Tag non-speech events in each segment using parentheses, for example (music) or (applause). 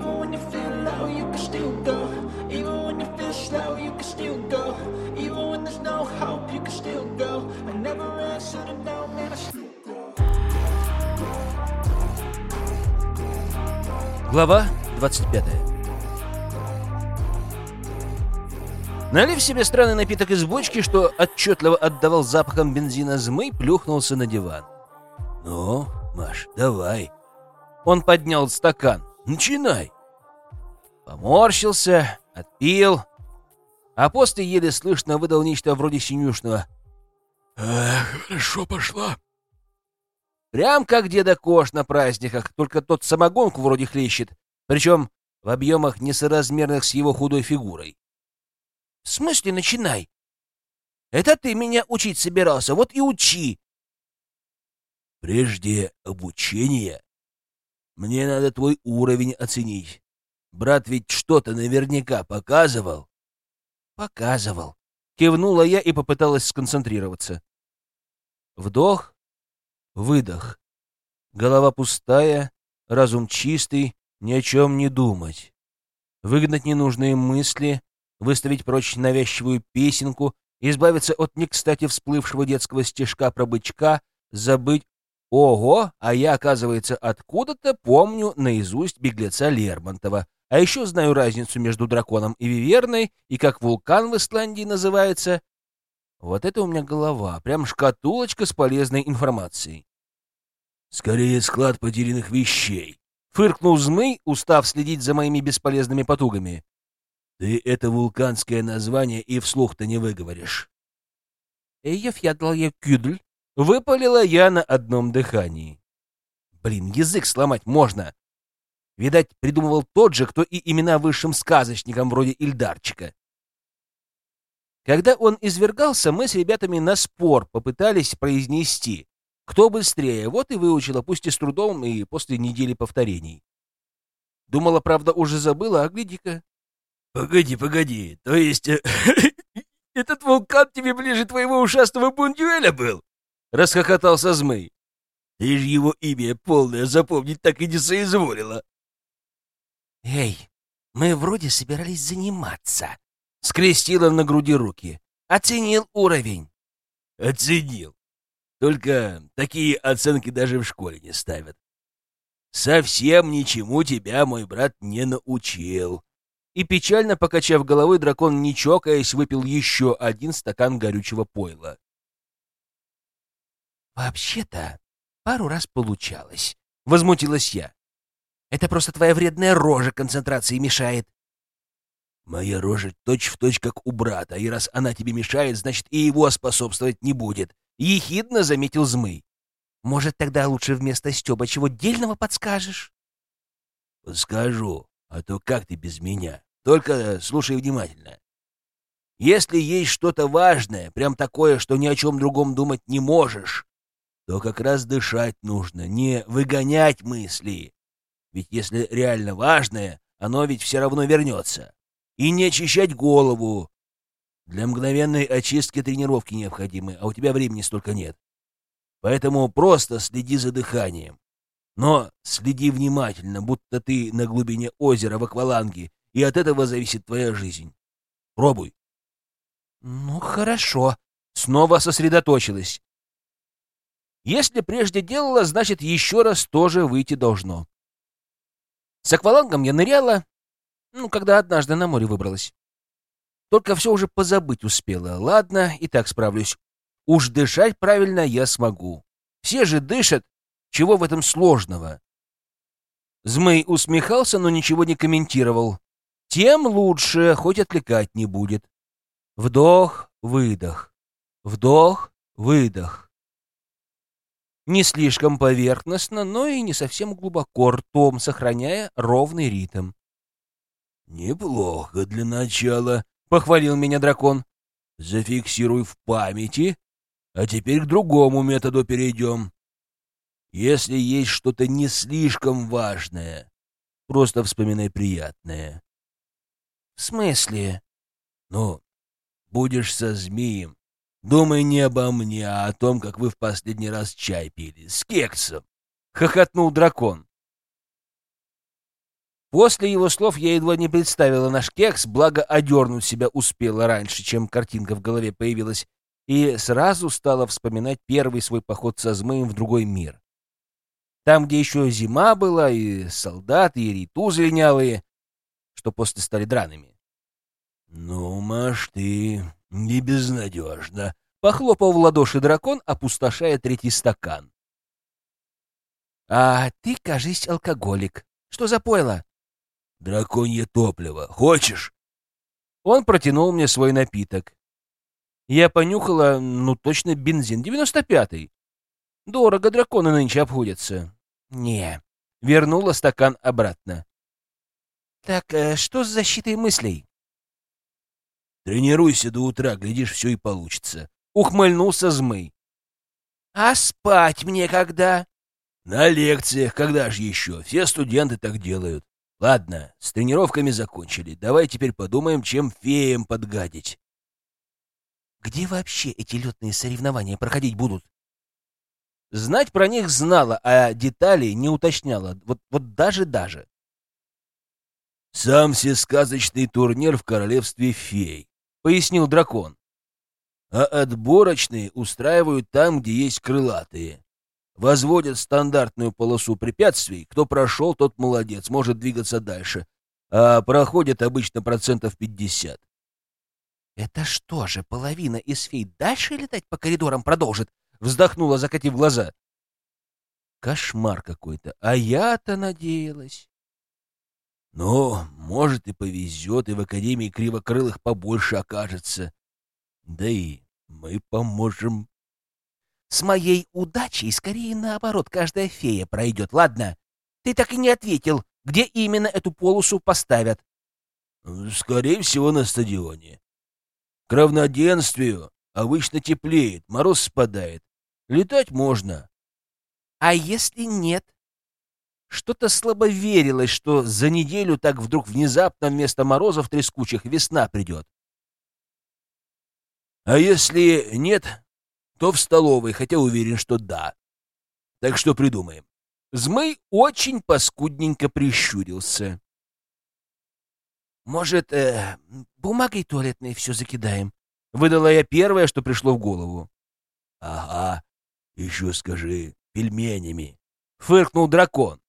Even when you feel low, you can still go. Even when you feel slow, you can still go. Even when there's no hope, you can still go. I never answered to no, man, I still go. Глава 25 Налив себе странный напиток из бочки, что отчетливо отдавал запахом бензина змей, плюхнулся на диван. «Ну, Маш, давай». Он поднял стакан. «Начинай». Поморщился, отпил, а после еле слышно выдал нечто вроде синюшного. «Эх, хорошо пошла». Прям как деда Кош на праздниках, только тот самогонку вроде хлещет, причем в объемах несоразмерных с его худой фигурой. — В смысле начинай? Это ты меня учить собирался, вот и учи. Прежде обучения мне надо твой уровень оценить. Брат ведь что-то наверняка показывал. Показывал. Кивнула я и попыталась сконцентрироваться. Вдох, выдох. Голова пустая, разум чистый, ни о чем не думать. Выгнать ненужные мысли, выставить прочь навязчивую песенку, избавиться от не кстати всплывшего детского стишка про бычка, забыть «Ого!», а я, оказывается, откуда-то помню наизусть беглеца Лермонтова, а еще знаю разницу между драконом и виверной, и как вулкан в Исландии называется. Вот это у меня голова, прям шкатулочка с полезной информацией. Скорее склад потерянных вещей. Фыркнул Змей, устав следить за моими бесполезными потугами. Ты это вулканское название и вслух-то не выговоришь. Эйев я кюдль. Выпалила я на одном дыхании. Блин, язык сломать можно. Видать, придумывал тот же, кто и имена высшим сказочникам вроде Ильдарчика. Когда он извергался, мы с ребятами на спор попытались произнести, кто быстрее, вот и выучила, пусть и с трудом, и после недели повторений. Думала, правда, уже забыла, а гляди-ка, Погоди, погоди, то есть э, (laughs) этот вулкан тебе ближе твоего ушастого бундюэля был? Расхохотался Змей. Же его имя полное запомнить так и не соизволила. Эй, мы вроде собирались заниматься. Скрестила на груди руки. Оценил уровень. Оценил. Только такие оценки даже в школе не ставят. Совсем ничему тебя мой брат не научил и, печально покачав головой, дракон, не чокаясь, выпил еще один стакан горючего пойла. «Вообще-то, пару раз получалось», — возмутилась я. «Это просто твоя вредная рожа концентрации мешает». «Моя рожа точь-в-точь, точь, как у брата, и раз она тебе мешает, значит, и его способствовать не будет», — ехидно заметил Змый. «Может, тогда лучше вместо Стёба чего дельного подскажешь?» «Подскажу», а то как ты без меня? Только слушай внимательно. Если есть что-то важное, прям такое, что ни о чем другом думать не можешь, то как раз дышать нужно, не выгонять мысли. Ведь если реально важное, оно ведь все равно вернется. И не очищать голову. Для мгновенной очистки тренировки необходимы, а у тебя времени столько нет. Поэтому просто следи за дыханием. Но следи внимательно, будто ты на глубине озера в акваланге, и от этого зависит твоя жизнь. Пробуй. Ну, хорошо. Снова сосредоточилась. Если прежде делала, значит, еще раз тоже выйти должно. С аквалангом я ныряла, ну, когда однажды на море выбралась. Только все уже позабыть успела. Ладно, и так справлюсь. Уж дышать правильно я смогу. Все же дышат, чего в этом сложного? Змей усмехался, но ничего не комментировал. Тем лучше, хоть отвлекать не будет. Вдох, выдох. Вдох, выдох. Не слишком поверхностно, но и не совсем глубоко ртом, сохраняя ровный ритм. «Неплохо для начала», — похвалил меня дракон. «Зафиксируй в памяти, а теперь к другому методу перейдем. Если есть что-то не слишком важное, просто вспоминай приятное. В смысле? Ну, будешь со змеем. Думай не обо мне, а о том, как вы в последний раз чай пили. С кексом. Хохотнул дракон. После его слов я едва не представила наш кекс, благо одернуть себя успела раньше, чем картинка в голове появилась, и сразу стала вспоминать первый свой поход со змеем в другой мир. Там, где еще зима была, и солдаты, и ритузы линявые, что после стали драными. — Ну, Маш, ты не безнадежно, — похлопал в ладоши дракон, опустошая третий стакан. — А ты, кажись, алкоголик. Что за пойло? — Драконье топливо. Хочешь? Он протянул мне свой напиток. Я понюхала, ну, точно бензин, 95-й. Дорого драконы нынче обходятся. Не, вернула стакан обратно. Так, э, что с защитой мыслей? Тренируйся до утра, глядишь, все и получится. Ухмыльнулся Змей. А спать мне когда? На лекциях, когда же еще? Все студенты так делают. Ладно, с тренировками закончили. Давай теперь подумаем, чем феям подгадить. Где вообще эти летные соревнования проходить будут? Знать про них знала, а детали не уточняла. Вот, вот даже-даже. «Сам всесказочный турнир в королевстве фей», — пояснил дракон. «А отборочные устраивают там, где есть крылатые. Возводят стандартную полосу препятствий. Кто прошел, тот молодец, может двигаться дальше. А проходят обычно процентов пятьдесят. «Это что же, половина из фей дальше летать по коридорам продолжит?» — вздохнула, закатив глаза. «Кошмар какой-то, а я-то надеялась». «Ну, может, и повезет, и в Академии Кривокрылых побольше окажется. Да и мы поможем». «С моей удачей скорее наоборот каждая фея пройдет, ладно? Ты так и не ответил, где именно эту полосу поставят?» «Скорее всего, на стадионе. К равноденствию обычно теплеет, мороз спадает. Летать можно. А если нет? Что-то слабо верилось, что за неделю так вдруг внезапно вместо морозов трескучих весна придет. А если нет, то в столовой, хотя уверен, что да. Так что придумаем. Змей очень паскудненько прищурился. «Может, э, бумагой туалетной все закидаем?» Выдала я первое, что пришло в голову. «Ага, еще скажи, пельменями!» — фыркнул дракон.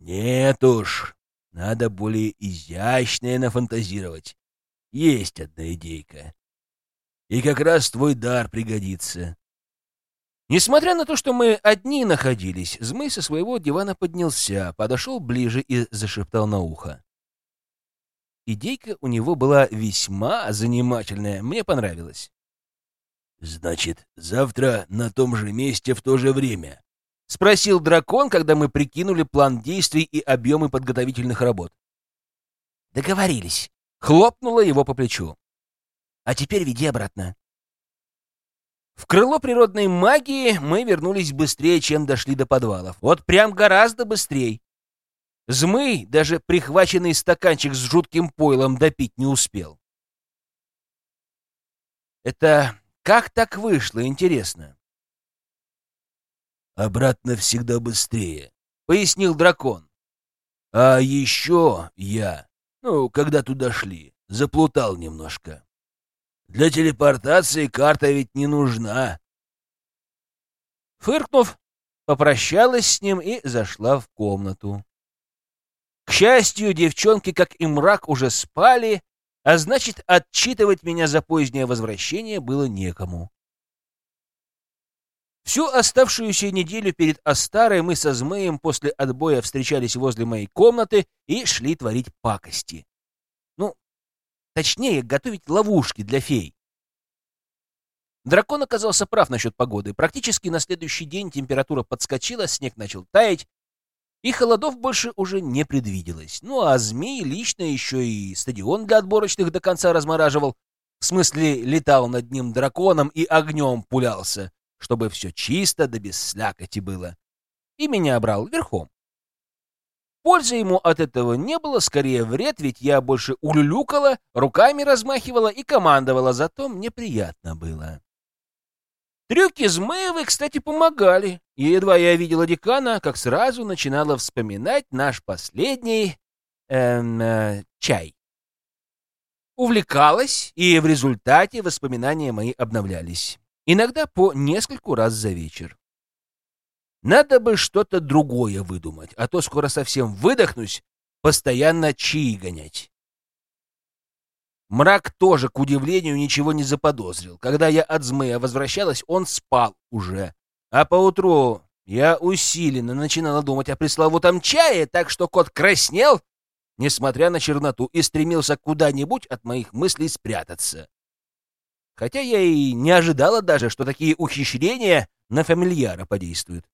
«Нет уж, надо более изящное нафантазировать. Есть одна идейка. И как раз твой дар пригодится». Несмотря на то, что мы одни находились, Змей со своего дивана поднялся, подошел ближе и зашептал на ухо. Идейка у него была весьма занимательная, мне понравилась. «Значит, завтра на том же месте в то же время?» — спросил дракон, когда мы прикинули план действий и объемы подготовительных работ. «Договорились», — хлопнула его по плечу. «А теперь веди обратно». В крыло природной магии мы вернулись быстрее, чем дошли до подвалов. Вот прям гораздо быстрее. Змый даже прихваченный стаканчик с жутким пойлом допить не успел. Это как так вышло, интересно? Обратно всегда быстрее, пояснил дракон. А еще я, ну, когда туда шли, заплутал немножко. Для телепортации карта ведь не нужна. Фыркнув, попрощалась с ним и зашла в комнату. К счастью, девчонки, как и мрак, уже спали, а значит, отчитывать меня за позднее возвращение было некому. Всю оставшуюся неделю перед Астарой мы со Змеем после отбоя встречались возле моей комнаты и шли творить пакости. Ну, точнее, готовить ловушки для фей. Дракон оказался прав насчет погоды. Практически на следующий день температура подскочила, снег начал таять, и холодов больше уже не предвиделось. Ну а змей лично еще и стадион для отборочных до конца размораживал. В смысле, летал над ним драконом и огнем пулялся, чтобы все чисто да без слякоти было. И меня брал верхом. Пользы ему от этого не было, скорее вред, ведь я больше улюлюкала, руками размахивала и командовала, зато мне приятно было. Трюки Змеевой, кстати, помогали. Едва я видела декана, как сразу начинала вспоминать наш последний эм, э, чай. Увлекалась, и в результате воспоминания мои обновлялись. Иногда по нескольку раз за вечер. Надо бы что-то другое выдумать, а то скоро совсем выдохнусь, постоянно чаи гонять. Мрак тоже, к удивлению, ничего не заподозрил. Когда я от змея возвращалась, он спал уже. А поутру я усиленно начинала думать о пресловутом чае, так что кот краснел, несмотря на черноту, и стремился куда-нибудь от моих мыслей спрятаться. Хотя я и не ожидала даже, что такие ухищрения на фамильяра подействуют.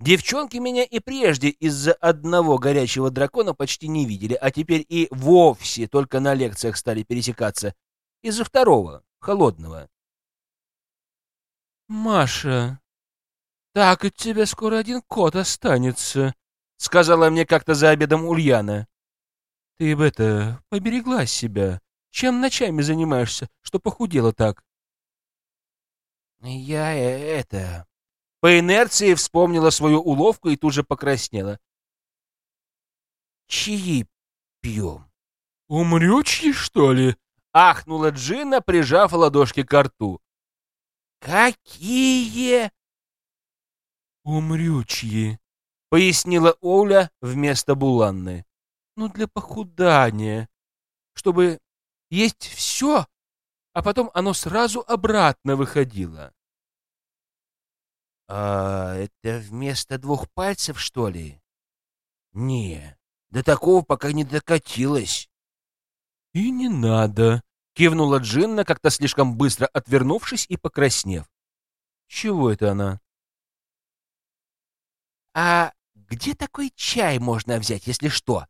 Девчонки меня и прежде из-за одного горячего дракона почти не видели, а теперь и вовсе только на лекциях стали пересекаться. Из-за второго, холодного. «Маша, так от тебя скоро один кот останется», — сказала мне как-то за обедом Ульяна. «Ты бы это, поберегла себя. Чем ночами занимаешься, что похудела так?» «Я э, это...» По инерции вспомнила свою уловку и тут же покраснела. «Чаи пьем». «Умрючьи, что ли?» — ахнула Джина, прижав ладошки к рту. «Какие?» «Умрючьи», — пояснила Оля вместо Буланны. «Ну, для похудания, чтобы есть все, а потом оно сразу обратно выходило». «А это вместо двух пальцев, что ли?» «Не, до такого пока не докатилось». «И не надо», — кивнула Джинна, как-то слишком быстро отвернувшись и покраснев. «Чего это она?» «А где такой чай можно взять, если что?»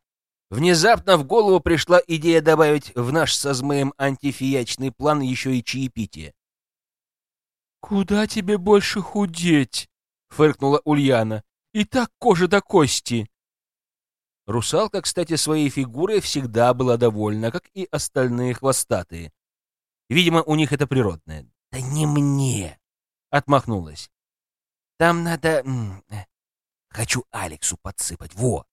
Внезапно в голову пришла идея добавить в наш со змеем антифиячный план еще и чаепитие. «Куда тебе больше худеть?» — фыркнула Ульяна. «И так кожа до кости». Русалка, кстати, своей фигурой всегда была довольна, как и остальные хвостатые. Видимо, у них это природное. «Да не мне!» — отмахнулась. «Там надо... Хочу Алексу подсыпать. Во!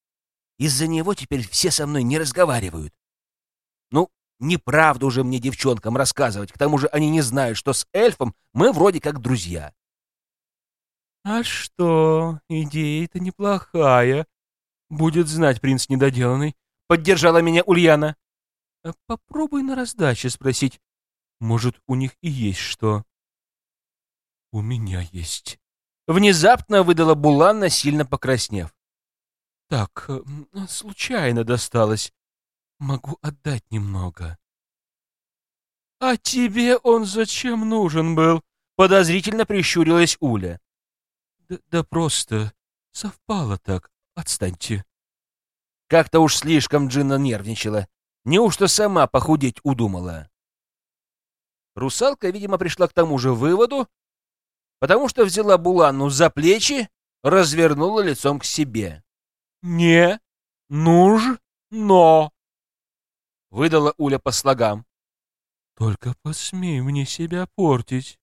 Из-за него теперь все со мной не разговаривают. Ну, Неправду уже мне девчонкам рассказывать, к тому же они не знают, что с эльфом мы вроде как друзья. А что, идея-то неплохая. Будет знать принц недоделанный. Поддержала меня Ульяна. А попробуй на раздаче спросить. Может, у них и есть что. У меня есть. Внезапно выдала Буланна, сильно покраснев. Так, случайно досталось. Могу отдать немного. А тебе он зачем нужен был? Подозрительно прищурилась Уля. Да, да просто совпало так. Отстаньте. Как-то уж слишком Джинна нервничала. Неужто сама похудеть удумала? Русалка, видимо, пришла к тому же выводу, потому что взяла Буланну за плечи, развернула лицом к себе. «Не нужно!» — выдала Уля по слогам. «Только посмей мне себя портить.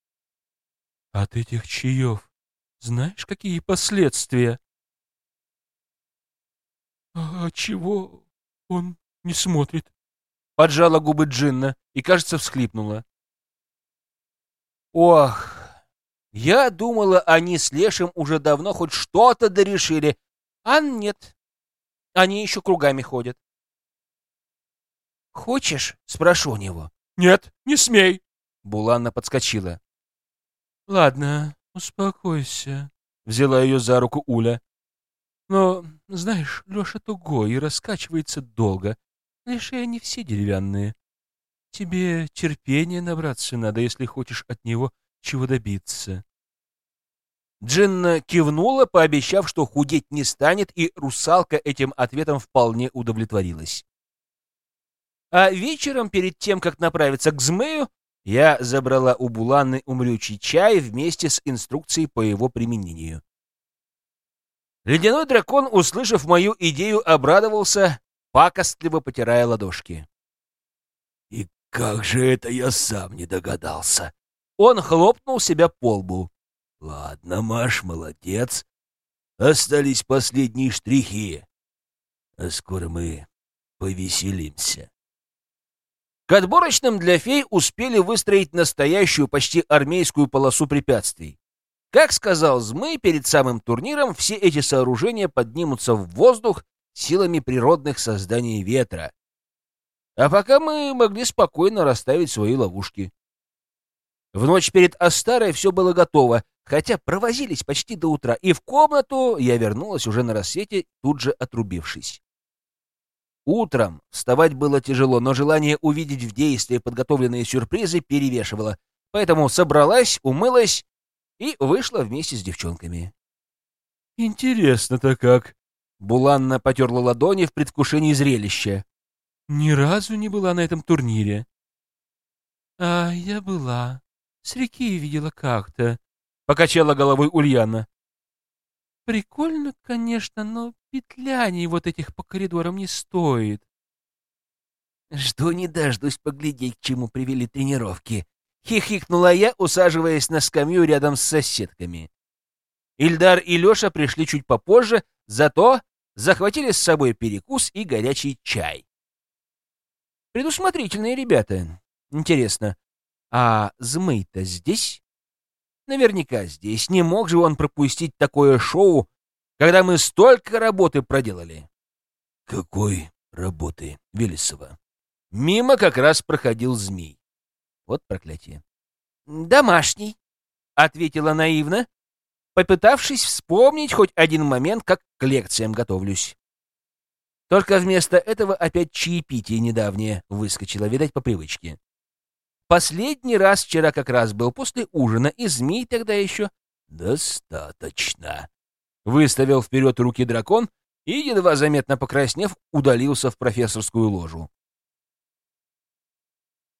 От этих чаев знаешь, какие последствия?» «А чего он не смотрит?» Поджала губы Джинна и, кажется, всхлипнула. «Ох, я думала, они с Лешим уже давно хоть что-то дорешили, а нет, они еще кругами ходят. «Хочешь?» — спрошу у него. «Нет, не смей!» Буланна подскочила. «Ладно, успокойся», — взяла ее за руку Уля. «Но, знаешь, Леша тугой и раскачивается долго. Лишь они все деревянные. Тебе терпения набраться надо, если хочешь от него чего добиться». Джинна кивнула, пообещав, что худеть не станет, и русалка этим ответом вполне удовлетворилась. А вечером, перед тем, как направиться к Змею, я забрала у Буланы умрючий чай вместе с инструкцией по его применению. Ледяной дракон, услышав мою идею, обрадовался, пакостливо потирая ладошки. «И как же это я сам не догадался!» Он хлопнул себя по лбу. «Ладно, Маш, молодец. Остались последние штрихи. А скоро мы повеселимся. К отборочным для фей успели выстроить настоящую, почти армейскую полосу препятствий. Как сказал Змей, перед самым турниром все эти сооружения поднимутся в воздух силами природных созданий ветра. А пока мы могли спокойно расставить свои ловушки. В ночь перед Астарой все было готово, хотя провозились почти до утра, и в комнату я вернулась уже на рассвете, тут же отрубившись. Утром вставать было тяжело, но желание увидеть в действии подготовленные сюрпризы перевешивало, поэтому собралась, умылась и вышла вместе с девчонками. «Интересно-то как!» Буланна потерла ладони в предвкушении зрелища. «Ни разу не была на этом турнире». «А я была. С реки видела как-то», — покачала головой Ульяна. «Прикольно, конечно, но петляний вот этих по коридорам не стоит». «Жду не дождусь поглядеть, к чему привели тренировки», Хихикнула я, усаживаясь на скамью рядом с соседками. Ильдар и Леша пришли чуть попозже, зато захватили с собой перекус и горячий чай. Предусмотрительные ребята. Интересно, а Змей-то здесь? Наверняка здесь. Не мог же он пропустить такое шоу, когда мы столько работы проделали. Какой работы, Велесова? Мимо как раз проходил змей. Вот проклятие. «Домашний», — ответила наивно, попытавшись вспомнить хоть один момент, как к лекциям готовлюсь. Только вместо этого опять чаепитие недавнее выскочило, видать, по привычке. Последний раз вчера как раз был после ужина, и змей тогда еще... «Достаточно», — выставил вперед руки дракон и, едва заметно покраснев, удалился в профессорскую ложу.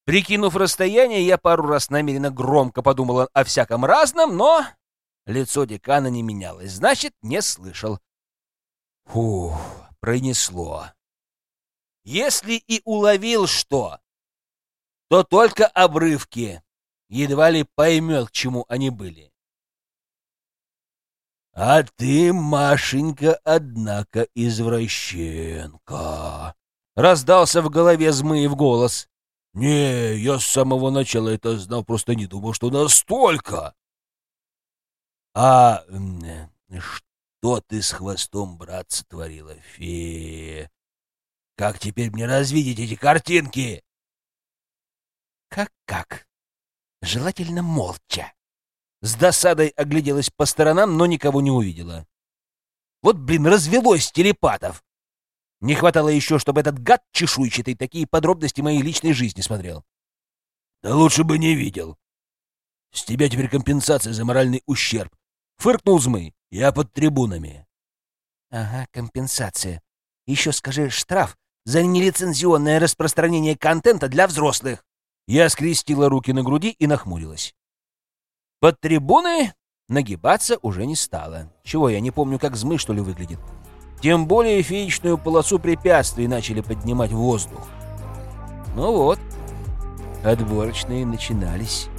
Прикинув расстояние, я пару раз намеренно громко подумала о всяком разном, но лицо декана не менялось, значит, не слышал. Фух, пронесло. Если и уловил что, то только обрывки. Едва ли поймет, к чему они были. «А ты, Машенька, однако, извращенка!» Раздался в голове Змыев голос. «Не, я с самого начала это знал, просто не думал, что настолько!» «А что ты с хвостом, брат, сотворила, фея? Как теперь мне развидеть эти картинки?» «Как-как? Желательно молча». С досадой огляделась по сторонам, но никого не увидела. Вот, блин, развелось телепатов. Не хватало еще, чтобы этот гад чешуйчатый такие подробности моей личной жизни смотрел. Да лучше бы не видел. С тебя теперь компенсация за моральный ущерб. Фыркнул Змый. Я под трибунами. Ага, компенсация. Еще скажи штраф за нелицензионное распространение контента для взрослых. Я скрестила руки на груди и нахмурилась. Под трибуны нагибаться уже не стало. Чего, я не помню, как Змый, что ли, выглядит. Тем более феечную полосу препятствий начали поднимать воздух. Ну вот, отборочные начинались.